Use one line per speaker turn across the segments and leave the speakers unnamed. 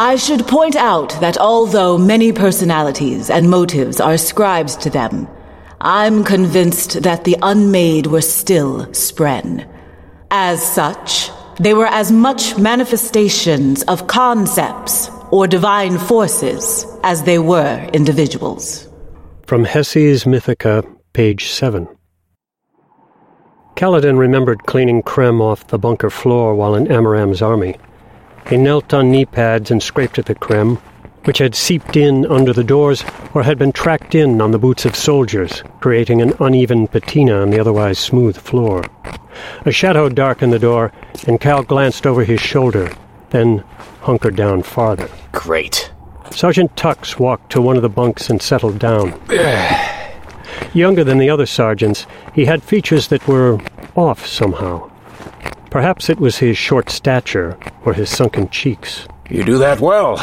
I should point out that although many personalities and motives are ascribed to them, I'm convinced that the unmade were still Spren. As such, they were as much manifestations of concepts or divine forces as they were individuals.
From Hessi's Mythica, page 7. Kaladin remembered cleaning crem off the bunker floor while in Amaram's army. He knelt on knee pads and scraped at the crem, which had seeped in under the doors or had been tracked in on the boots of soldiers, creating an uneven patina on the otherwise smooth floor. A shadow darkened the door, and Kal glanced over his shoulder, then hunkered down farther.
Great.
Sergeant Tukks walked to one of the bunks and settled down. Younger than the other sergeants, he had features that were off somehow. Perhaps it was his short stature or his sunken cheeks.
You do that well.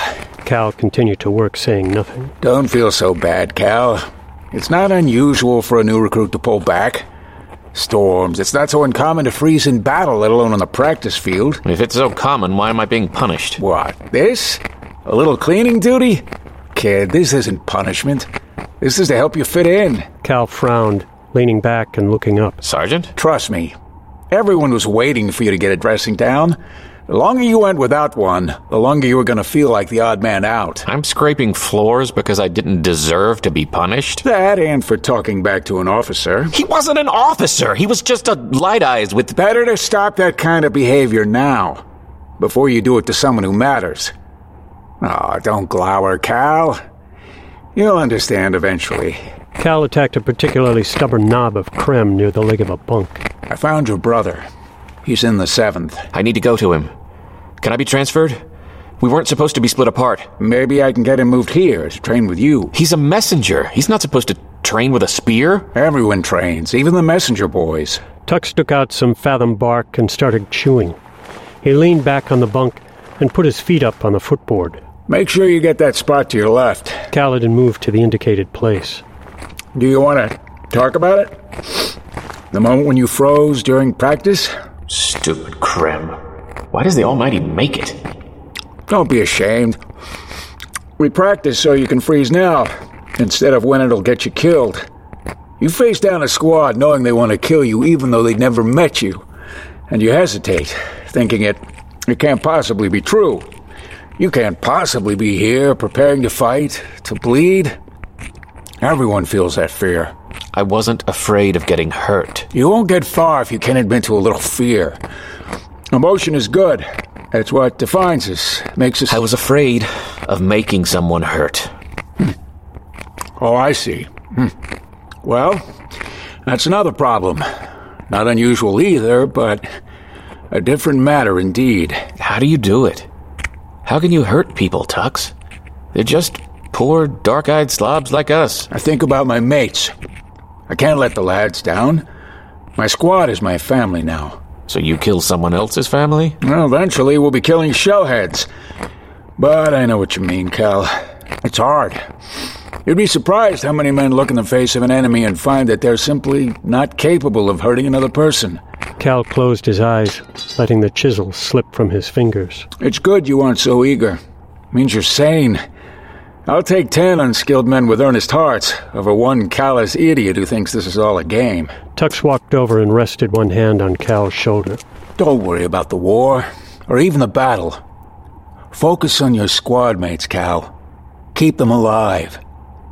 Kal continued to work, saying nothing.
Don't feel so bad, Kal. It's not unusual for a new recruit to pull back. Storms, it's not so uncommon to freeze in battle, let alone on the practice field.
If it's so common, why am I being punished?
What, this? A little cleaning duty? Kid, this isn't punishment. This is to help you fit in.
Kal frowned, leaning back and looking up.
Sergeant?
Trust me, everyone was waiting for you to get a dressing down. The longer you went without one, the longer you were going to feel like the odd man out.
I'm scraping floors because I didn't deserve to be punished?
That and for talking back to an officer.
He wasn't an officer. He was just a light eyes with.
Better to stop that kind of behavior now, before you do it to someone who matters. Oh, don't glower, Kal. You'll understand eventually.
Kal attacked a particularly stubborn knob of crem near the leg of a bunk.
I found your brother. He's in the seventh.
I need to go to him. Can I be transferred? We weren't supposed to be split apart.
Maybe I can get him moved here to train with you.
He's a messenger. He's not supposed to train with a spear.
Everyone trains, even the messenger boys.
Tukks took out some fathom bark and started chewing. He leaned back on the bunk and put his feet up on the footboard.
Make sure you get that spot to your left.
Kaladin moved to the indicated place.
Do you want to talk about it? The moment when you froze during practice?
Stupid crem. Why does the Almighty make it?
Don't be ashamed. We practice so you can freeze now, instead of when it'll get you killed. You face down a squad knowing they want to kill you even though they never met you. And you hesitate, thinking it, it can't possibly be true. You can't possibly be here preparing to fight, to bleed. Everyone feels that fear.
I wasn't afraid of getting hurt.
You won't get far if you can't admit to a little fear. Emotion is good. That's what defines us, makes us.
I was afraid of making someone hurt.
Oh, I see. Hmm. Well, that's another problem. Not unusual either, but a different matter indeed.
How do you do it? How can you hurt people, Tukks? They're just poor, dark eyed slobs like us.
I think about my mates. I can't let the lads down. My squad is my family now.
So you kill someone else's family?
Well, eventually we'll be killing shellheads. But I know what you mean, Kal. It's hard. You'd be surprised how many men look in the face of an enemy and find that they're simply not capable of hurting another person.
Kal closed his eyes, letting the chisel slip from his fingers.
It's good you aren't so eager. means you're sane. I'll take ten unskilled men with earnest hearts over one callous idiot who thinks this is all a game.
Tukks walked over and rested one hand on Kal's shoulder.
Don't worry about the war, or even the battle. Focus on your squad mates, Kal. Keep them alive.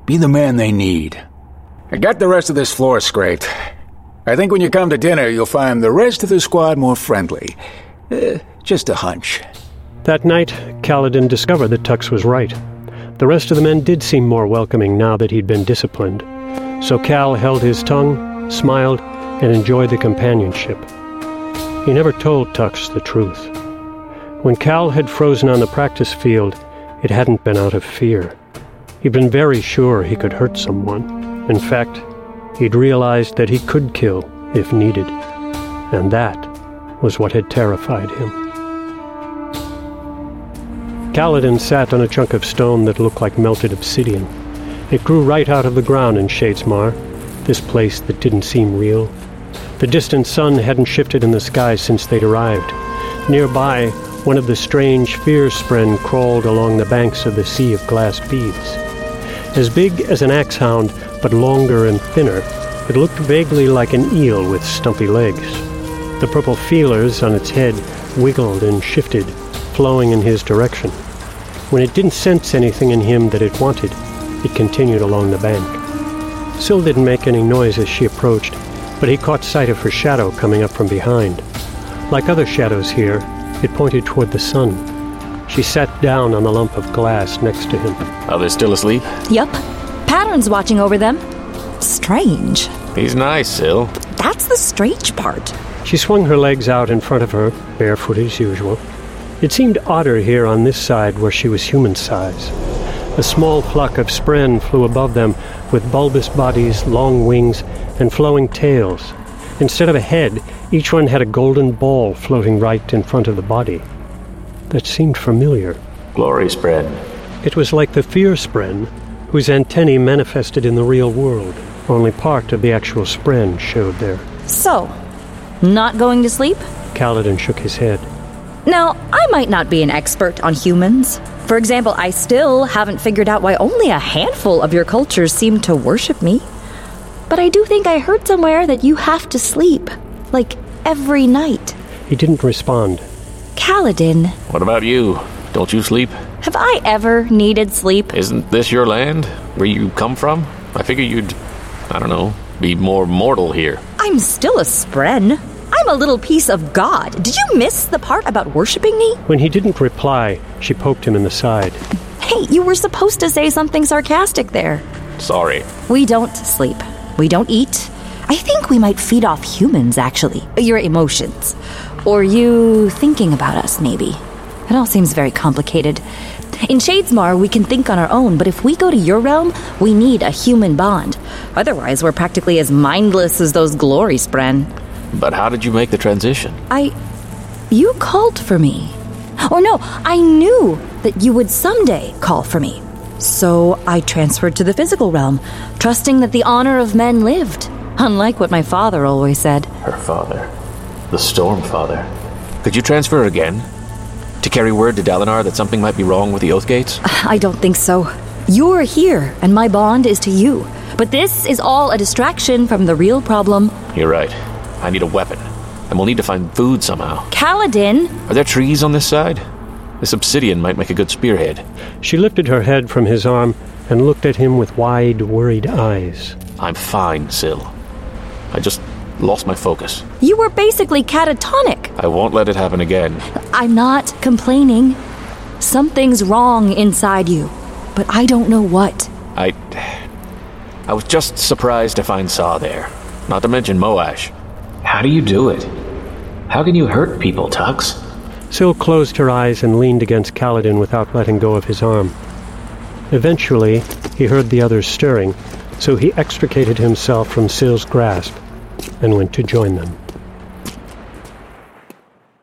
Be the man they need. I got the rest of this floor scraped. I think when you come to dinner, you'll find the rest of the squad more friendly. Uh, just a hunch.
That night, Kaladin discovered that Tukks was right. The rest of the men did seem more welcoming now that he'd been disciplined. So Kal held his tongue, smiled, and enjoyed the companionship. He never told Tukks the truth. When Kal had frozen on the practice field, it hadn't been out of fear. He'd been very sure he could hurt someone. In fact, he'd realized that he could kill if needed. And that was what had terrified him. Kaladin sat on a chunk of stone that looked like melted obsidian. It grew right out of the ground in Shadesmar, this place that didn't seem real. The distant sun hadn't shifted in the sky since they'd arrived. Nearby, one of the strange fear spren crawled along the banks of the sea of glass beads. As big as an axe hound, but longer and thinner, it looked vaguely like an eel with stumpy legs. The purple feelers on its head wiggled and shifted, flowing in his direction. When it didn't sense anything in him that it wanted, it continued along the bank. Syl didn't make any noise as she approached, but he caught sight of her shadow coming up from behind. Like other shadows here, it pointed toward the sun. She sat down on the lump of glass next to him.
Are they still asleep?
Yup. Pattern's watching over them. Strange.
He's nice, Syl.
That's the strange part.
She swung her legs out in front of her, barefoot as usual. It seemed odder here on this side where she was human size. A small flock of spren flew above them with bulbous bodies, long wings, and flowing tails. Instead of a head, each one had a golden ball floating right in front of the body. That seemed familiar.
Glory spren.
It was like the fear spren, whose antennae manifested in the real world. Only part of the actual spren showed there.
So, not going to sleep?
Kaladin shook his head.
Now, I might not be an expert on humans. For example, I still haven't figured out why only a handful of your cultures seem to worship me. But I do think I heard somewhere that you have to sleep. Like every night.
He didn't respond.
Kaladin,
What about you? Don't you sleep?
have I ever needed sleep?
Isn't this your land? Where you come from? I figure you'd, I don't know, be more mortal here.
I'm still a spren. I'm a little piece of God. Did you miss the part about worshiping me?
When he didn't reply, she poked him in the side.
Hey, you were supposed to say something sarcastic there.
Sorry.
We don't sleep. We don't eat. I think we might feed off humans, actually. Your emotions. Or you thinking about us, maybe. It all seems very complicated. In Shadesmar, we can think on our own, but if we go to your realm, we need a human bond. Otherwise, we're practically as mindless as those glory spren.
But how did you make the transition?
I. You called for me. Or no, I knew that you would someday call for me. So I transferred to the physical realm, trusting that the honor of men lived, unlike what my father always said.
Her father. The Storm Father. Could you transfer again? To carry word to Dalinar that something might be wrong with the Oath Gates?
I don't think so. You're here, and my bond is to you. But this is all a distraction from the real problem.
You're right. I need a weapon. And we'll need to find food somehow.
Kaladin,
Are there trees on this side? This obsidian might make a good spearhead.
She lifted her head from his arm and looked at him with wide, worried eyes.
I'm fine, Syl. I just lost my focus.
you were basically catatonic.
I won't let it happen again.
I'm not complaining. Something's wrong inside you, but I don't know what.
I. I was just surprised to find Saw there. Not to mention Moash. How do you do it? How can you hurt people, Tukks?
Syl closed her eyes and leaned against Kaladin without letting go of his arm. Eventually, he heard the others stirring, so he extricated himself from Syl's grasp and went to join them.